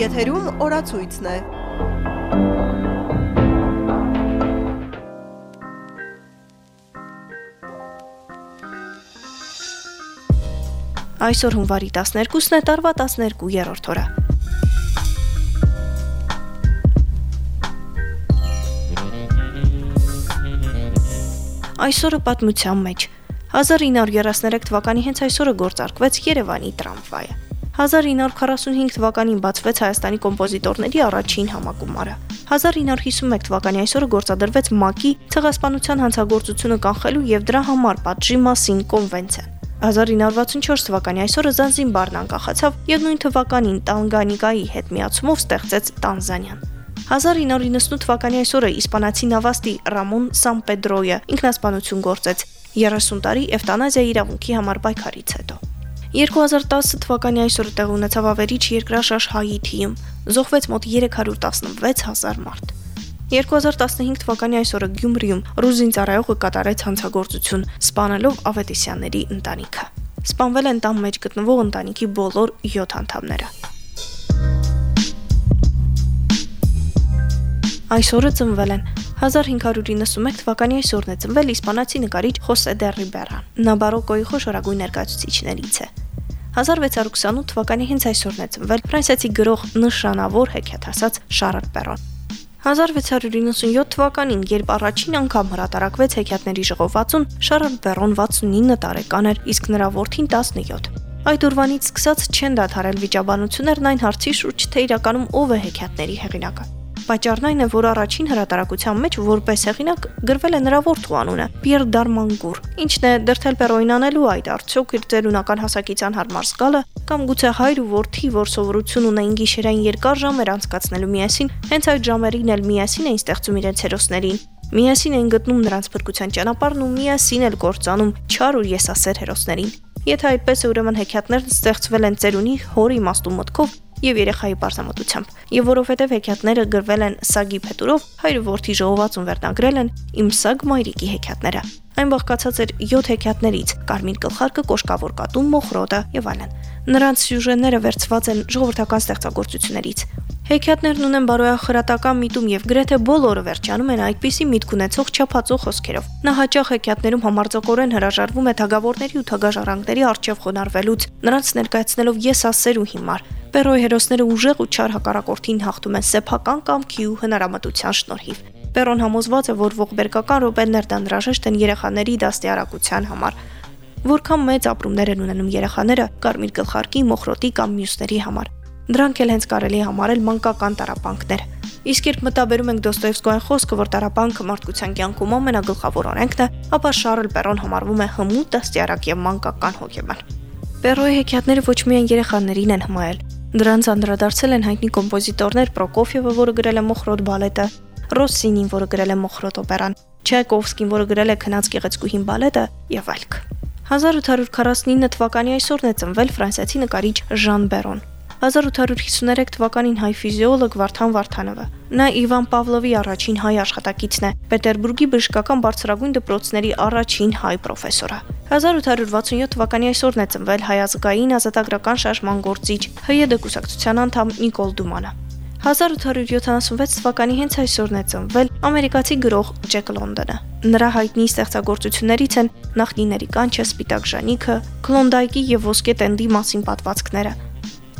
Եթերում օրացույցն է։ Այսօր հունվարի 12-ն է, տարվա 12-րդ օրը։ Այսօրը պատմության մեջ 1933 թվականի հենց այսօրը գործարկվեց Երևանի տրամվայը։ 1945 թվականին բացվեց Հայաստանի կոմպոզիտորների առաջին համագումարը։ 1951 թվականի այսօրը գործադրվեց ՄԱԿ-ի ցեղասպանության հանցագործությունը կանխելու եւ դրա համար պատժի մասին կոնվենցիան։ 1964 թվականի այսօրը Զանզիբարն անկախացավ եւ նույն թվականին Տանգանիկայի հետ միացումով ստեղծեց Տանզանիան։ 1998 թվականի այսօրը իսպանացի նավաստի Ռամոն Սամպեդրոյը ինքնասպանություն գործեց 30 տարի էվտանազիա իրավունքի համար պայքարից հետո։ 2010 թվականի այսօրը տեղ ունեցավ ավերիչ երկրաշարժ Հայիթիում, զոհվեց մոտ 316000 մարդ։ 2015 թվականի այսօրը Գյումրիում ռուզին ծառայողը կատարեց հանցագործություն, սպանելով Ավետիսյանների ընտանիքը։ Սպանվել են տան մեջ գտնվող ընտանիքի բոլոր 7 անդամները։ Այսօրը ծնվել են 1591 թվականի այսօրն է ծնվել իսպանացի նկարիչ Խոսե դե Ռիբերան։ Նա բարոկոյի խոշորագույն ներկայացուցիչներից է։ 1628 թվականի հենց այսօրն է ծնվել ֆրանսիացի գրող նշանավոր հեքիաթասաց Շարլ Պերոն։ 1697 թվականին, երբ առաջին անգամ հրատարակվեց հեքիաթների ժողովածուն, Շարլ Պերոն 69 տարեկան էր, իսկ նրա որդին 17։ Այդ օրվանից սկսած չեն դադարել վիճաբանություններն այն հարցի շուրջ, թե իրականում ով է հեքիաթների հեղինակը։ Պատճառն այն է, որ առաջին հրատարակության մեջ որպես հեղինակ գրվել է նրա որդու անունը՝ Պիեր Դարմանգուր, ինչն է դրթել Պերոին անելու այդ արդյոք իր ծերունական հասակիցան հարմար զգալը, կամ գուցե հայր ու որդի, որ սովորություն ունեին գիշերային երկար ժամեր անցկացնելու միասին, հենց այդ ժամերին էլ միասին էին ստեղծում իրենց հերոսներին, միասին էին գտնում նրանց փրկության ճանապարհն ու միասին էլ կործանում չար ու եսասեր հերոսներին։ Եթե այդպես է, ուրեմն հեքիաթներն ստեղծվել են ծերունի հոր իմաստու մտքով եւ երեխայի բարձամտությամբ։ Եվ որովհետեւ հեքիաթները գրվել են Սագի Փետուրով, հայրը որդի ժողովածուն վերնագրել են Իմ Սագ մայրիկի հեքիաթները։ Այն բաղկացած էր 7 հեքիաթներից՝ Կարմիր գլխարկը, Կոշկավոր կատուն, Մոխրոտը եւ այլն։ Նրանց սյուժեները վերծված են ժողովրդական ստեղծագործություններից։ Հեքիաթներն ունեն բարոյախրատական միտում եւ գրեթե բոլորը վերջանում են այդպիսի միտք ունեցող չափածո խոսքերով։ Նա հաճախ հեքիաթներում համարձակորեն հրաժարվում է թագավորների ու թագաժառանգների արչև խոնարհվելուց, նրանց ներկայացնելով եսասեր ու հիմար։ Պերոյի հերոսները ուժեղ ու չար հակառակորդին հաղթում են սեփական կամքի ու հնարամտության շնորհիվ։ Պերոն համոզված է, որ ողբերգական րոպեներն անհրաժեշտ են երեխաների դաստիարակության համար։ Որքան մեծ ապրումներ են ունենում երեխաները կարմիր գլխարկի, մոխրոտի կամ մյուսների համար։ Դրանք էլ հենց կարելի համարել մանկական տարապանքներ։ Իսկ երբ մտաբերում ենք Դոստոևսկոյի խոսքը, որ տարապանքը մարդկության կյանքում ամենագլխավոր օրենքն է, ապա Շարլ Պերոն համարվում է հմուտ, դաստիարակ եւ մանկական հոգեբան։ Պերոյի հեքիաթները ոչ միայն երեխաներին են հմայել, Դրանց անդրադարձել են հայտնի կոմպոզիտորներ Պրոկոֆիևը, որը գրել է Մոխրոտ բալետը, Ռոսինին, որը գրել է Մոխրոտ օպերան, Չայկովսկին, որը գրել է Քնած գեղեցկուհին բալետը եւ այլք։ 1849 թվականի այսօրն է ծնվել ֆրանսիացի նկարիչ Ժան Բերոն։ 1853 թվականին հայ ֆիզիոլոգ Վարդան Վարդանովը։ Նա Իվան Պավլովի առաջին հայ աշխատակիցն է, Պետերբուրգի բժշկական բարձրագույն դպրոցների առաջին հայ պրոֆեսորը։ 1867 թվականի այսօրն է ծնվել հայազգային ազատագրական շարժման գործիչ ՀՅԴ դեկուսակցության անդամ Նիկոլ Դումանը։ 1876 թվականի հենց այսօրն է ծնվել ամերիկացի գրող Ջեք Լոնդոնը։ Նրա հայտնի ստեղծագործություններից են Նախնիների կանչը, Սպիտակ ժանիքը, Քլոնդայկի եւ Ոսկե տենդի մասին պատվածքները,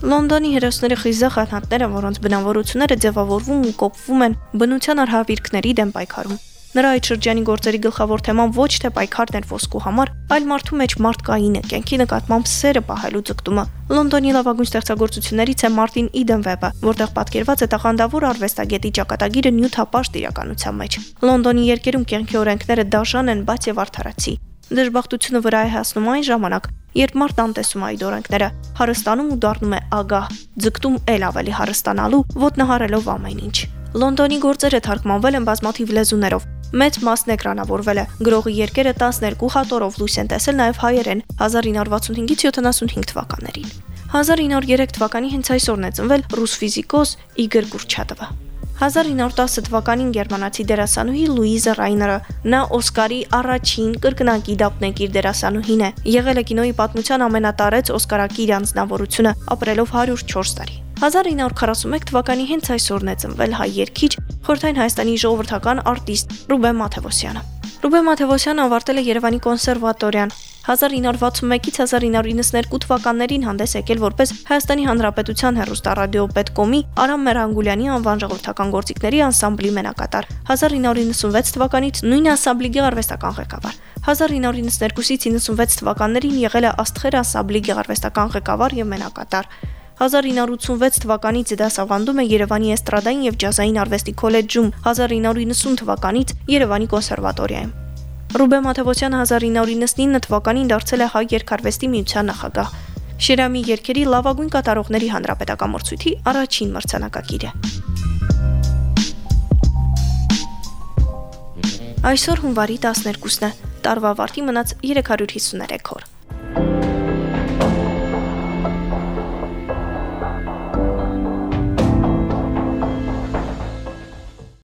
Լոնդոնի հերոսները խիզախ անհատները, որոնց բնավորությունները ձևավորվում ու կոփվում են բնության արհավիրքների դեմ պայքարում։ Նրա այդ շրջանի գործերի գլխավոր թեման ոչ թե պայքարն էր ոսկու համար, այլ մարդու մեջ մարդկայինը, կյանքի նկատմամբ սերը պահելու ձգտումը։ Լոնդոնի լավագույն ստեղծագործություններից է Մարտին Իդեն Վեբը, որտեղ պատկերված է տաղանդավոր արվեստագետի ճակատագիրը նյութապաշտ իրականության մեջ։ Լոնդոնի երկերում կյանքի օրենքները դաժան են, բայց եւ արդարացի։ Դժբախտությունը վրա է հասնում այն ժամանակ, երբ մարդ անտեսում այդ օրենքները, հարստանում ու դառնում է ագահ, ձգտում ել ավելի հարստանալու, ոտնահարելով ամեն ինչ։ Լոնդոնի գործերը թարգմանվել են բազմաթիվ լեզուներով։ Մեծ մասն էկրանավորվել է։ Գրողի երկերը 12 հատորով լույս են տեսել նաև հայերեն 1965-ից 75 թվականներին։ 1903 թվականի հենց այսօրն է ծնվել ռուս ֆիզիկոս Իգոր Կուրչատովը։ 1910 թվականին գերմանացի դերասանուհի Լուիզա Ռայները նա Օսկարի առաջին կրկնակի դափնեկիր դերասանուհին է։ Եղել է կինոյի պատմության ամենատարեց Օսկարակիր անձնավորությունը, ապրելով 104 տարի։ 1941 թվականի հենց այսօրն է ծնվել հայ երգիչ, Խորթային Հայաստանի ժողովրդական արտիստ Ռուբեն Մաթևոսյանը։ Ռուբեն Մաթևոսյանը ավարտել է Երևանի կոնսերվատորիան, 1961-ից 1992 թվականներին հանդես եկել որպես Հայաստանի Հանրապետության հեռուստառադիո պետկոմի Արամ Մերանգուլյանի անվան ժողովրդական գործիքների անսամբլի մենակատար։ 1996 թվականից նույն անսամբլի գեղարվեստական ղեկավար։ 1992-ից 96 թվականներին եղել է Աստղեր անսամբլի գեղարվեստական ղեկավար եւ մենակատար։ 1986 թվականից դասավանդում է Երևանի էստրադային եւ ջազային արվեստի քոլեջում, 1990 թվականից Երևանի կոնսերվատորիայում։ Ռուբեն Մաթևոսյանը 1999 թվականին դարձել է հայ երկարվեստի միության նախագահ։ Շիրամի երկերի լավագույն կատարողների հանրապետական մրցույթի առաջին մրցանակակիրը։ Այսօր հունվարի 12-ն է։ Տարվա վարտի մնաց 353 օր։